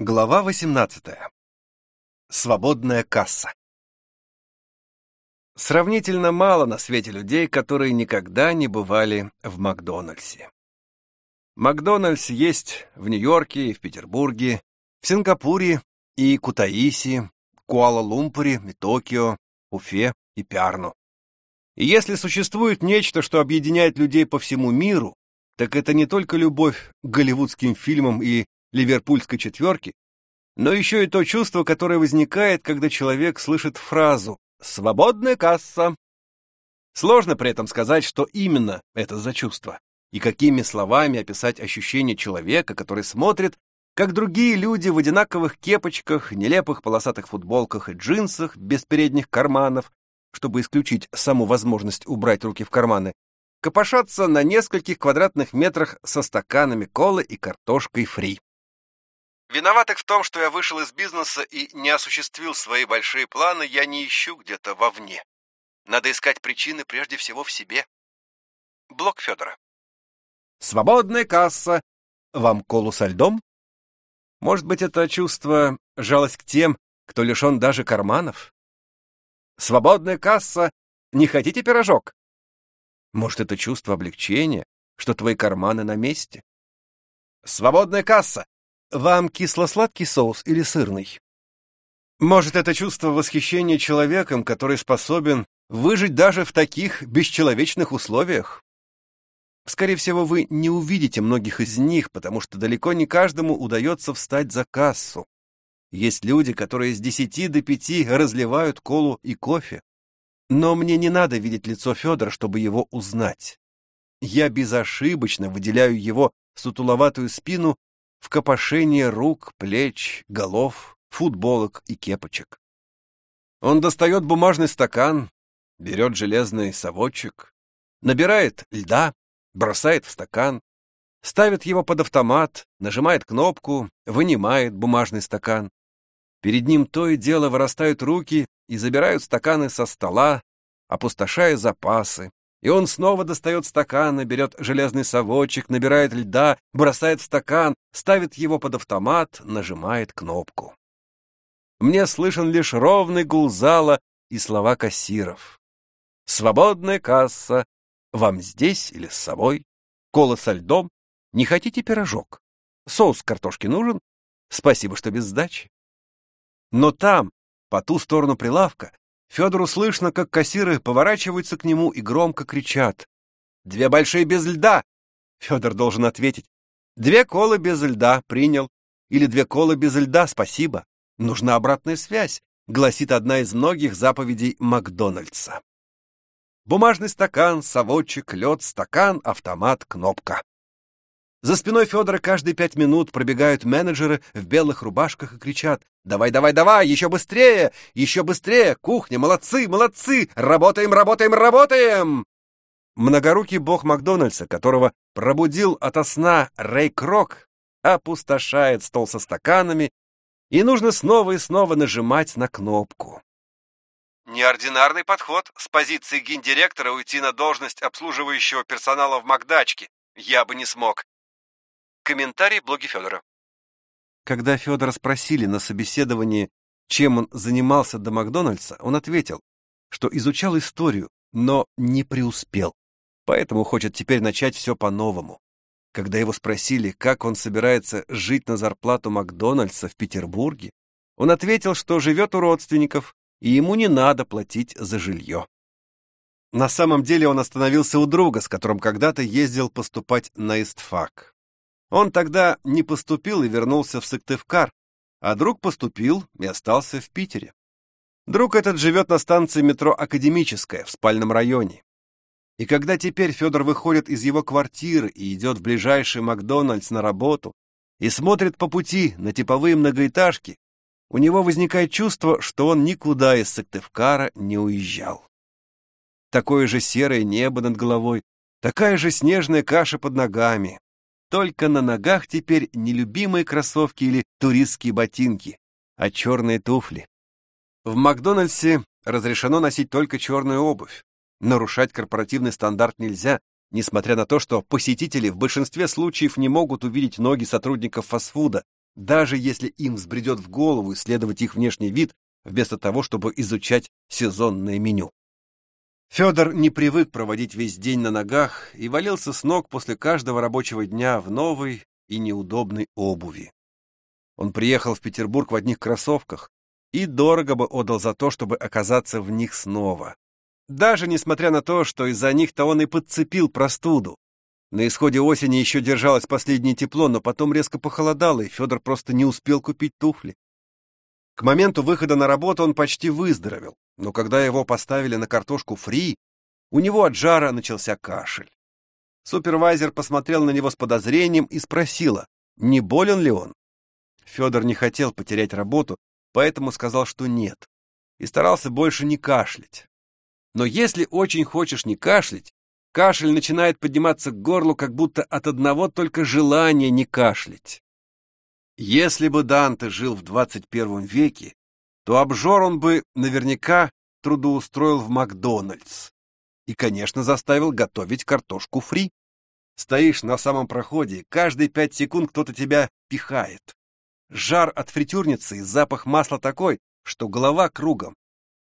Глава 18. Свободная касса. Сравнительно мало на свете людей, которые никогда не бывали в Макдональдсе. Макдональдс есть в Нью-Йорке в Петербурге, в Сингапуре и Кутаиси, Куала-Лумпуре и Токио, Уфе и Пярну. И если существует нечто, что объединяет людей по всему миру, так это не только любовь к голливудским фильмам и ливерпульской четверки, но еще и то чувство, которое возникает, когда человек слышит фразу «свободная касса». Сложно при этом сказать, что именно это за чувство, и какими словами описать ощущение человека, который смотрит, как другие люди в одинаковых кепочках, нелепых полосатых футболках и джинсах без передних карманов, чтобы исключить саму возможность убрать руки в карманы, копошатся на нескольких квадратных метрах со стаканами колы и картошкой фри. Виноватых в том, что я вышел из бизнеса и не осуществил свои большие планы, я не ищу где-то вовне. Надо искать причины прежде всего в себе. Блок Федора. Свободная касса. Вам колу со льдом? Может быть, это чувство жалость к тем, кто лишен даже карманов? Свободная касса. Не хотите пирожок? Может, это чувство облегчения, что твои карманы на месте? Свободная касса. Вам кисло-сладкий соус или сырный? Может, это чувство восхищения человеком, который способен выжить даже в таких бесчеловечных условиях? Скорее всего, вы не увидите многих из них, потому что далеко не каждому удается встать за кассу. Есть люди, которые с десяти до пяти разливают колу и кофе. Но мне не надо видеть лицо Федора, чтобы его узнать. Я безошибочно выделяю его сутуловатую спину в копошение рук, плеч, голов, футболок и кепочек. Он достает бумажный стакан, берет железный совочек, набирает льда, бросает в стакан, ставит его под автомат, нажимает кнопку, вынимает бумажный стакан. Перед ним то и дело вырастают руки и забирают стаканы со стола, опустошая запасы, и он снова достает стакан, берет железный совочек, набирает льда, бросает в стакан, ставит его под автомат, нажимает кнопку. Мне слышен лишь ровный гул зала и слова кассиров. «Свободная касса. Вам здесь или с собой? Кола со льдом? Не хотите пирожок? Соус картошки нужен? Спасибо, что без сдачи». Но там, по ту сторону прилавка, Федору слышно, как кассиры поворачиваются к нему и громко кричат. «Две большие без льда!» Федор должен ответить. «Две колы без льда, принял». Или «Две колы без льда, спасибо». Нужна обратная связь, гласит одна из многих заповедей Макдональдса. Бумажный стакан, совочек, лед, стакан, автомат, кнопка. За спиной Федора каждые пять минут пробегают менеджеры в белых рубашках и кричат «Давай, давай, давай! Еще быстрее! Еще быстрее! Кухня! Молодцы, молодцы! Работаем, работаем, работаем!» Многорукий бог Макдональдса, которого пробудил ото сна Рэй Крок, опустошает стол со стаканами, и нужно снова и снова нажимать на кнопку. Неординарный подход с позиции гендиректора уйти на должность обслуживающего персонала в Макдачке. Я бы не смог. Комментарий блоги Федора. Когда Федора спросили на собеседовании, чем он занимался до Макдональдса, он ответил, что изучал историю, но не преуспел. Поэтому хочет теперь начать все по-новому. Когда его спросили, как он собирается жить на зарплату Макдональдса в Петербурге, он ответил, что живет у родственников, и ему не надо платить за жилье. На самом деле он остановился у друга, с которым когда-то ездил поступать на истфак. Он тогда не поступил и вернулся в Сыктывкар, а друг поступил и остался в Питере. Друг этот живет на станции метро «Академическая» в спальном районе. И когда теперь Федор выходит из его квартиры и идет в ближайший Макдональдс на работу и смотрит по пути на типовые многоэтажки, у него возникает чувство, что он никуда из Сыктывкара не уезжал. Такое же серое небо над головой, такая же снежная каша под ногами, только на ногах теперь не любимые кроссовки или туристские ботинки, а черные туфли. В Макдональдсе разрешено носить только черную обувь. Нарушать корпоративный стандарт нельзя, несмотря на то, что посетители в большинстве случаев не могут увидеть ноги сотрудников фастфуда, даже если им взбредет в голову исследовать их внешний вид, вместо того, чтобы изучать сезонное меню. Федор не привык проводить весь день на ногах и валился с ног после каждого рабочего дня в новой и неудобной обуви. Он приехал в Петербург в одних кроссовках и дорого бы отдал за то, чтобы оказаться в них снова. Даже несмотря на то, что из-за них-то он и подцепил простуду. На исходе осени еще держалось последнее тепло, но потом резко похолодало, и Федор просто не успел купить туфли. К моменту выхода на работу он почти выздоровел, но когда его поставили на картошку фри, у него от жара начался кашель. Супервайзер посмотрел на него с подозрением и спросила, не болен ли он. Федор не хотел потерять работу, поэтому сказал, что нет, и старался больше не кашлять. Но если очень хочешь не кашлять, кашель начинает подниматься к горлу, как будто от одного только желания не кашлять. Если бы Данте жил в 21 веке, то обжор он бы наверняка трудоустроил в Макдональдс и, конечно, заставил готовить картошку фри. Стоишь на самом проходе, каждые пять секунд кто-то тебя пихает. Жар от фритюрницы и запах масла такой, что голова кругом.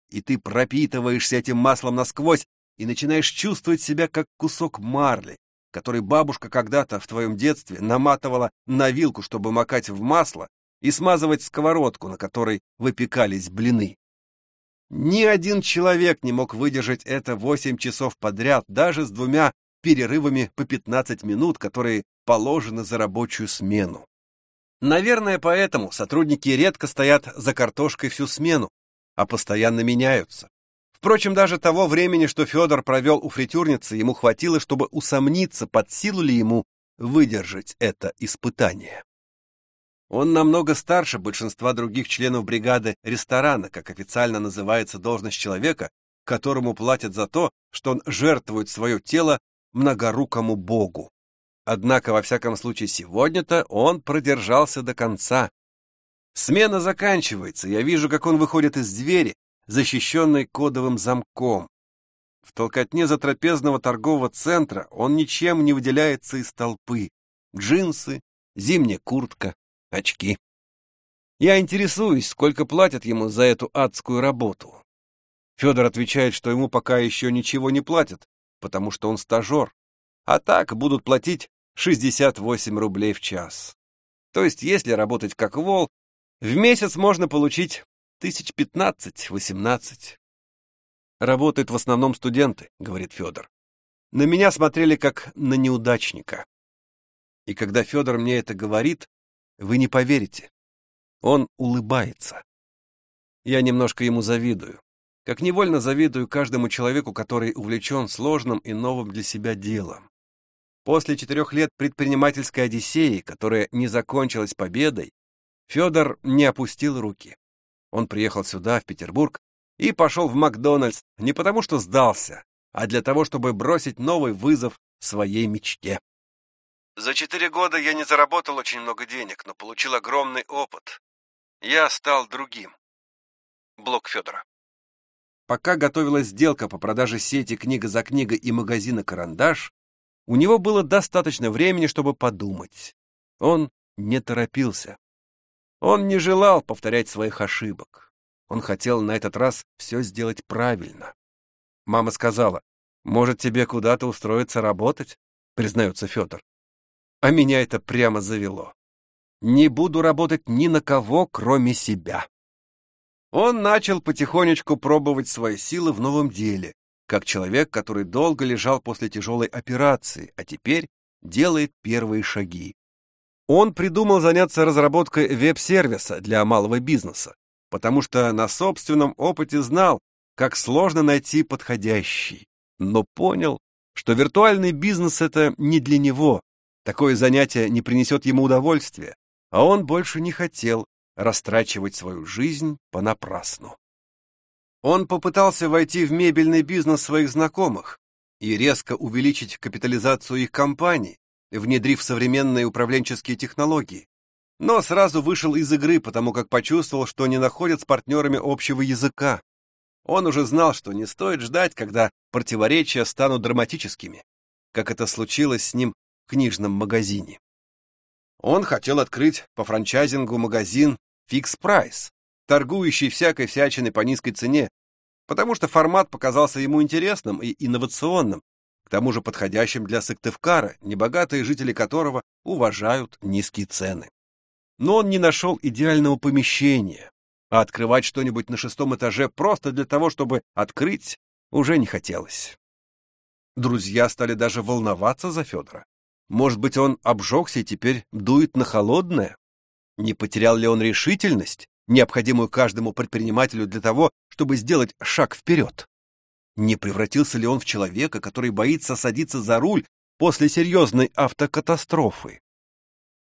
И ты пропитываешься этим маслом насквозь и начинаешь чувствовать себя как кусок марли, который бабушка когда-то в твоем детстве наматывала на вилку, чтобы макать в масло и смазывать сковородку, на которой выпекались блины. Ни один человек не мог выдержать это 8 часов подряд, даже с двумя перерывами по 15 минут, которые положены за рабочую смену. Наверное, поэтому сотрудники редко стоят за картошкой всю смену, а постоянно меняются. Впрочем, даже того времени, что Федор провел у фритюрницы, ему хватило, чтобы усомниться, под силу ли ему выдержать это испытание. Он намного старше большинства других членов бригады ресторана, как официально называется должность человека, которому платят за то, что он жертвует свое тело многорукому богу. Однако, во всяком случае, сегодня-то он продержался до конца. Смена заканчивается, я вижу, как он выходит из двери, защищенной кодовым замком. В толкотне затрапезного торгового центра он ничем не выделяется из толпы. Джинсы, зимняя куртка, очки. Я интересуюсь, сколько платят ему за эту адскую работу. Федор отвечает, что ему пока еще ничего не платят, потому что он стажер. А так будут платить 68 рублей в час. То есть, если работать как вол, в месяц можно получить тысяч пятнадцать-восемнадцать. Работают в основном студенты, говорит Федор. На меня смотрели как на неудачника. И когда Федор мне это говорит, вы не поверите. Он улыбается. Я немножко ему завидую. Как невольно завидую каждому человеку, который увлечен сложным и новым для себя делом. После четырех лет предпринимательской одиссеи, которая не закончилась победой, Федор не опустил руки. Он приехал сюда, в Петербург, и пошел в Макдональдс не потому, что сдался, а для того, чтобы бросить новый вызов своей мечте. За четыре года я не заработал очень много денег, но получил огромный опыт. Я стал другим. Блок Федора. Пока готовилась сделка по продаже сети «Книга за книгой» и магазина «Карандаш», у него было достаточно времени, чтобы подумать. Он не торопился. Он не желал повторять своих ошибок. Он хотел на этот раз все сделать правильно. Мама сказала, «Может, тебе куда-то устроиться работать?» признается Федор. А меня это прямо завело. Не буду работать ни на кого, кроме себя. Он начал потихонечку пробовать свои силы в новом деле, как человек, который долго лежал после тяжелой операции, а теперь делает первые шаги. Он придумал заняться разработкой веб-сервиса для малого бизнеса, потому что на собственном опыте знал, как сложно найти подходящий, но понял, что виртуальный бизнес — это не для него, такое занятие не принесет ему удовольствия, а он больше не хотел растрачивать свою жизнь понапрасну. Он попытался войти в мебельный бизнес своих знакомых и резко увеличить капитализацию их компаний, внедрив современные управленческие технологии, но сразу вышел из игры, потому как почувствовал, что не находят с партнерами общего языка. Он уже знал, что не стоит ждать, когда противоречия станут драматическими, как это случилось с ним в книжном магазине. Он хотел открыть по франчайзингу магазин Fix Price, торгующий всякой всячиной по низкой цене, потому что формат показался ему интересным и инновационным, к тому же подходящим для Сыктывкара, небогатые жители которого уважают низкие цены. Но он не нашел идеального помещения, а открывать что-нибудь на шестом этаже просто для того, чтобы открыть, уже не хотелось. Друзья стали даже волноваться за Федора. Может быть, он обжегся и теперь дует на холодное? Не потерял ли он решительность, необходимую каждому предпринимателю для того, чтобы сделать шаг вперед? Не превратился ли он в человека, который боится садиться за руль после серьезной автокатастрофы?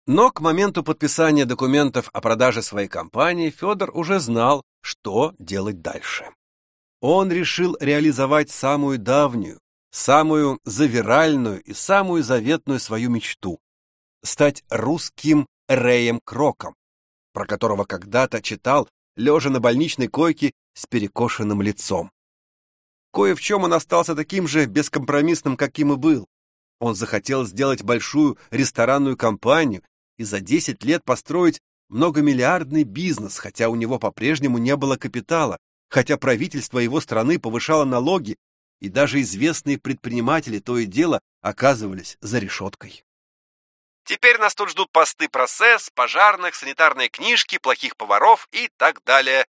Но к моменту подписания документов о продаже своей компании Федор уже знал, что делать дальше. Он решил реализовать самую давнюю, самую завиральную и самую заветную свою мечту — стать русским Рэем Кроком, про которого когда-то читал, лежа на больничной койке с перекошенным лицом. Кое в чем он остался таким же бескомпромиссным, каким и был. Он захотел сделать большую ресторанную компанию и за 10 лет построить многомиллиардный бизнес, хотя у него по-прежнему не было капитала, хотя правительство его страны повышало налоги, и даже известные предприниматели то и дело оказывались за решеткой. Теперь нас тут ждут посты процесс, пожарных, санитарные книжки, плохих поваров и так далее.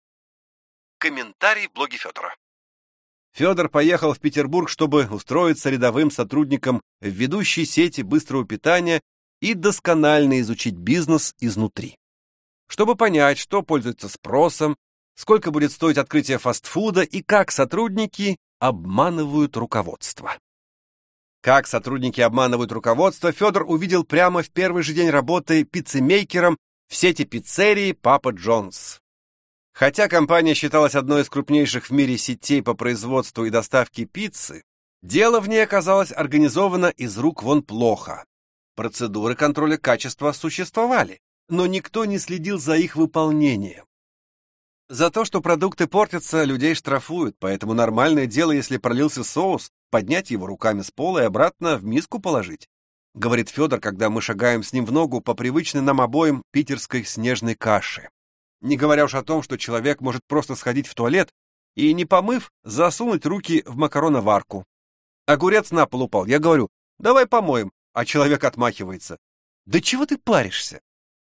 Комментарий в блоге Федора. Федор поехал в Петербург, чтобы устроиться рядовым сотрудником в ведущей сети быстрого питания и досконально изучить бизнес изнутри. Чтобы понять, что пользуется спросом, сколько будет стоить открытие фастфуда и как сотрудники обманывают руководство. Как сотрудники обманывают руководство, Федор увидел прямо в первый же день работы пиццемейкером в сети пиццерии «Папа Джонс». Хотя компания считалась одной из крупнейших в мире сетей по производству и доставке пиццы, дело в ней оказалось организовано из рук вон плохо. Процедуры контроля качества существовали, но никто не следил за их выполнением. За то, что продукты портятся, людей штрафуют, поэтому нормальное дело, если пролился соус, поднять его руками с пола и обратно в миску положить. Говорит Федор, когда мы шагаем с ним в ногу по привычной нам обоим питерской снежной каше. Не говоря уж о том, что человек может просто сходить в туалет и, не помыв, засунуть руки в макароноварку. Огурец на пол упал. Я говорю, давай помоем, а человек отмахивается. Да чего ты паришься?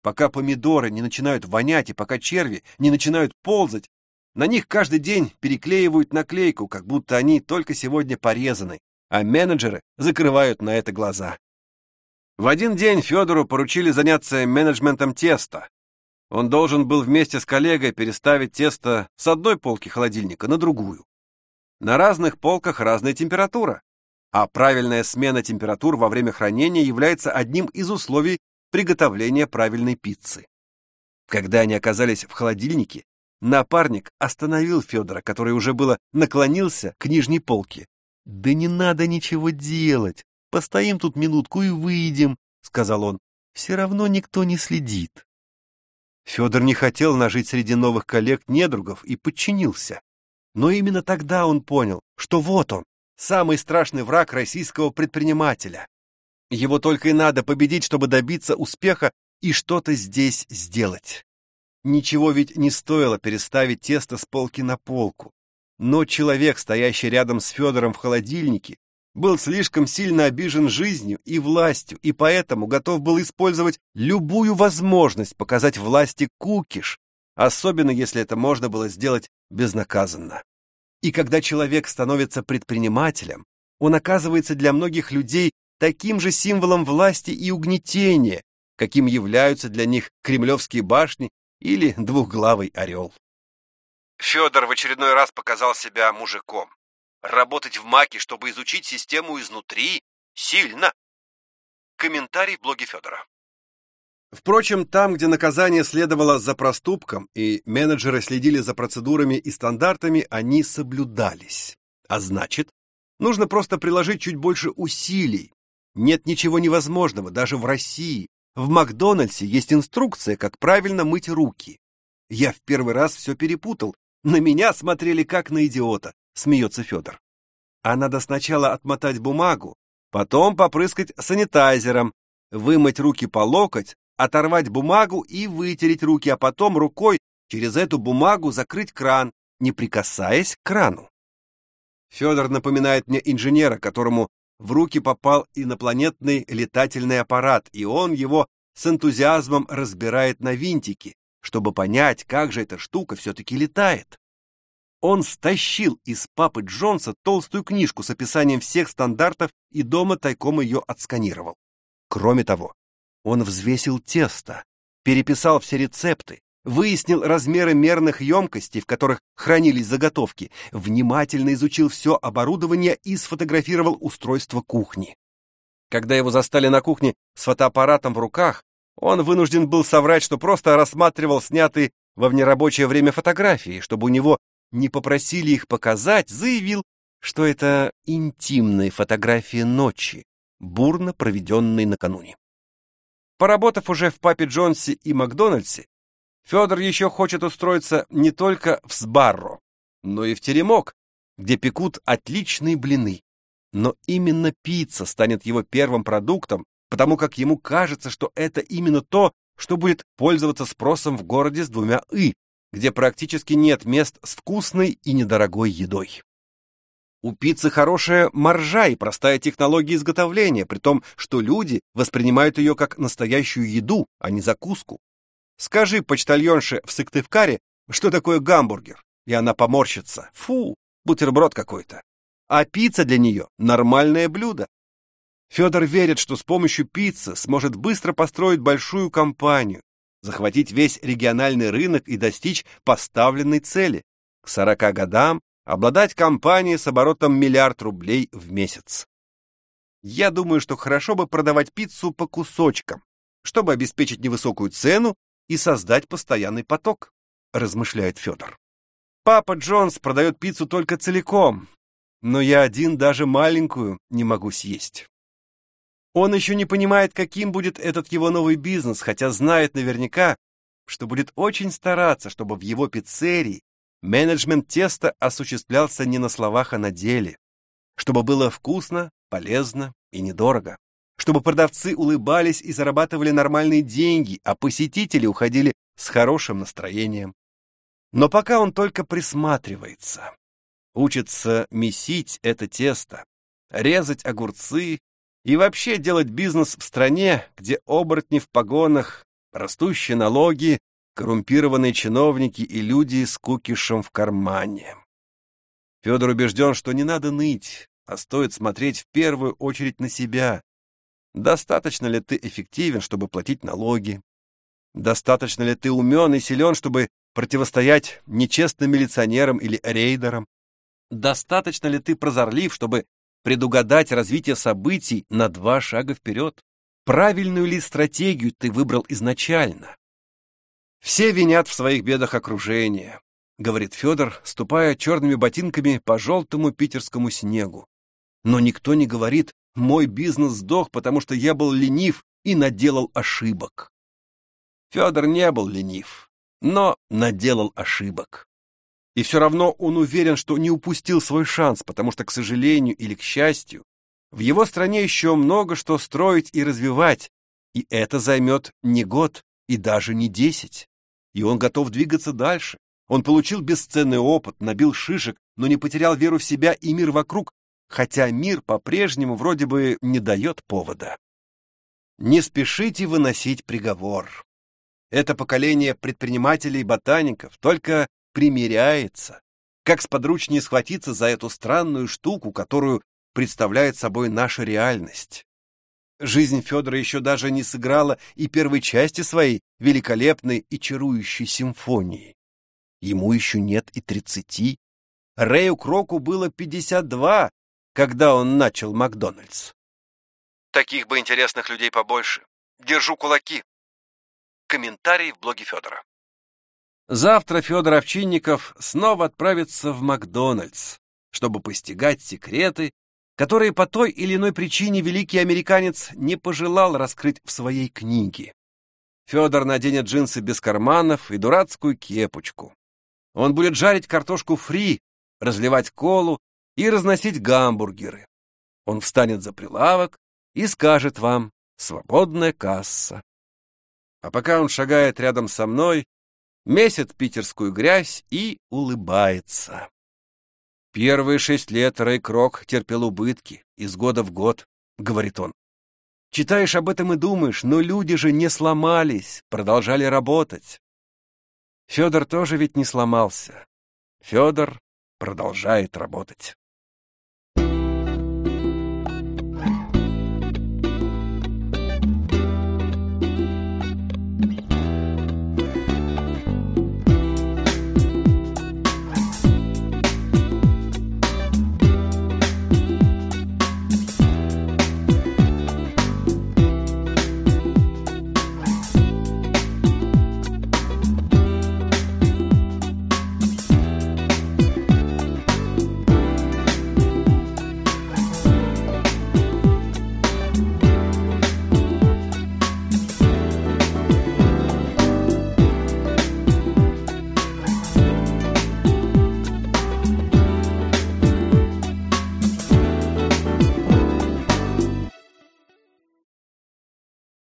Пока помидоры не начинают вонять и пока черви не начинают ползать, на них каждый день переклеивают наклейку, как будто они только сегодня порезаны, а менеджеры закрывают на это глаза. В один день Федору поручили заняться менеджментом теста. Он должен был вместе с коллегой переставить тесто с одной полки холодильника на другую. На разных полках разная температура, а правильная смена температур во время хранения является одним из условий приготовления правильной пиццы. Когда они оказались в холодильнике, напарник остановил Федора, который уже было наклонился к нижней полке. «Да не надо ничего делать, постоим тут минутку и выйдем», — сказал он. «Все равно никто не следит». Федор не хотел нажить среди новых коллег-недругов и подчинился. Но именно тогда он понял, что вот он, самый страшный враг российского предпринимателя. Его только и надо победить, чтобы добиться успеха и что-то здесь сделать. Ничего ведь не стоило переставить тесто с полки на полку. Но человек, стоящий рядом с Федором в холодильнике, был слишком сильно обижен жизнью и властью, и поэтому готов был использовать любую возможность показать власти кукиш, особенно если это можно было сделать безнаказанно. И когда человек становится предпринимателем, он оказывается для многих людей таким же символом власти и угнетения, каким являются для них кремлевские башни или двухглавый орел. Федор в очередной раз показал себя мужиком. Работать в МАКе, чтобы изучить систему изнутри, сильно. Комментарий в блоге Федора. Впрочем, там, где наказание следовало за проступком и менеджеры следили за процедурами и стандартами, они соблюдались. А значит, нужно просто приложить чуть больше усилий. Нет ничего невозможного, даже в России. В Макдональдсе есть инструкция, как правильно мыть руки. Я в первый раз все перепутал. На меня смотрели как на идиота, смеется Федор. А надо сначала отмотать бумагу, потом попрыскать санитайзером, вымыть руки по локоть, оторвать бумагу и вытереть руки, а потом рукой через эту бумагу закрыть кран, не прикасаясь к крану. Федор напоминает мне инженера, которому в руки попал инопланетный летательный аппарат, и он его с энтузиазмом разбирает на винтики, чтобы понять, как же эта штука все-таки летает. Он стащил из папы Джонса толстую книжку с описанием всех стандартов и дома тайком ее отсканировал. Кроме того, он взвесил тесто, переписал все рецепты, выяснил размеры мерных емкостей, в которых хранились заготовки, внимательно изучил все оборудование и сфотографировал устройство кухни. Когда его застали на кухне с фотоаппаратом в руках, он вынужден был соврать, что просто рассматривал снятые во внерабочее время фотографии, чтобы у него не попросили их показать, заявил, что это интимные фотографии ночи, бурно проведенной накануне. Поработав уже в Папе Джонсе и Макдональдсе, Федор еще хочет устроиться не только в Сбарро, но и в Теремок, где пекут отличные блины. Но именно пицца станет его первым продуктом, потому как ему кажется, что это именно то, что будет пользоваться спросом в городе с двумя «и», где практически нет мест с вкусной и недорогой едой. У пиццы хорошая маржа и простая технология изготовления, при том, что люди воспринимают ее как настоящую еду, а не закуску. Скажи почтальонше в Сыктывкаре, что такое гамбургер, и она поморщится. Фу, бутерброд какой-то. А пицца для нее — нормальное блюдо. Федор верит, что с помощью пиццы сможет быстро построить большую компанию, захватить весь региональный рынок и достичь поставленной цели. К 40 годам обладать компанией с оборотом миллиард рублей в месяц. Я думаю, что хорошо бы продавать пиццу по кусочкам, чтобы обеспечить невысокую цену и создать постоянный поток, размышляет Федор. Папа Джонс продает пиццу только целиком, но я один даже маленькую не могу съесть. Он еще не понимает, каким будет этот его новый бизнес, хотя знает наверняка, что будет очень стараться, чтобы в его пиццерии менеджмент теста осуществлялся не на словах, а на деле, чтобы было вкусно, полезно и недорого. Чтобы продавцы улыбались и зарабатывали нормальные деньги, а посетители уходили с хорошим настроением. Но пока он только присматривается, учится месить это тесто, резать огурцы и вообще делать бизнес в стране, где оборотни в погонах, растущие налоги, коррумпированные чиновники и люди с кукишем в кармане. Федор убежден, что не надо ныть, а стоит смотреть в первую очередь на себя, Достаточно ли ты эффективен, чтобы платить налоги? Достаточно ли ты умен и силен, чтобы противостоять нечестным милиционерам или рейдерам? Достаточно ли ты прозорлив, чтобы предугадать развитие событий на два шага вперед? Правильную ли стратегию ты выбрал изначально? Все винят в своих бедах окружение, говорит Федор, ступая черными ботинками по желтому питерскому снегу. Но никто не говорит, мой бизнес сдох, потому что я был ленив и наделал ошибок. Федор не был ленив, но наделал ошибок. И все равно он уверен, что не упустил свой шанс, потому что, к сожалению или к счастью, в его стране еще много что строить и развивать, и это займет не год и даже не десять. И он готов двигаться дальше. Он получил бесценный опыт, набил шишек, но не потерял веру в себя и мир вокруг, хотя мир по-прежнему вроде бы не дает повода. Не спешите выносить приговор. Это поколение предпринимателей и ботаников только примиряется, как сподручнее схватиться за эту странную штуку, которую представляет собой наша реальность. Жизнь Федора еще даже не сыграла и первой части своей великолепной и чарующей симфонии. Ему еще нет и тридцати. Рэю Кроку было пятьдесят два, когда он начал Макдональдс. Таких бы интересных людей побольше. Держу кулаки. Комментарий в блоге Федора. Завтра Федор Овчинников снова отправится в Макдональдс, чтобы постигать секреты, которые по той или иной причине великий американец не пожелал раскрыть в своей книге. Федор наденет джинсы без карманов и дурацкую кепочку. Он будет жарить картошку фри, разливать колу и разносить гамбургеры. Он встанет за прилавок и скажет вам «свободная касса». А пока он шагает рядом со мной, месит питерскую грязь и улыбается. Первые шесть лет Рэй Крок терпел убытки из года в год, говорит он. Читаешь об этом и думаешь, но люди же не сломались, продолжали работать. Федор тоже ведь не сломался. Федор продолжает работать.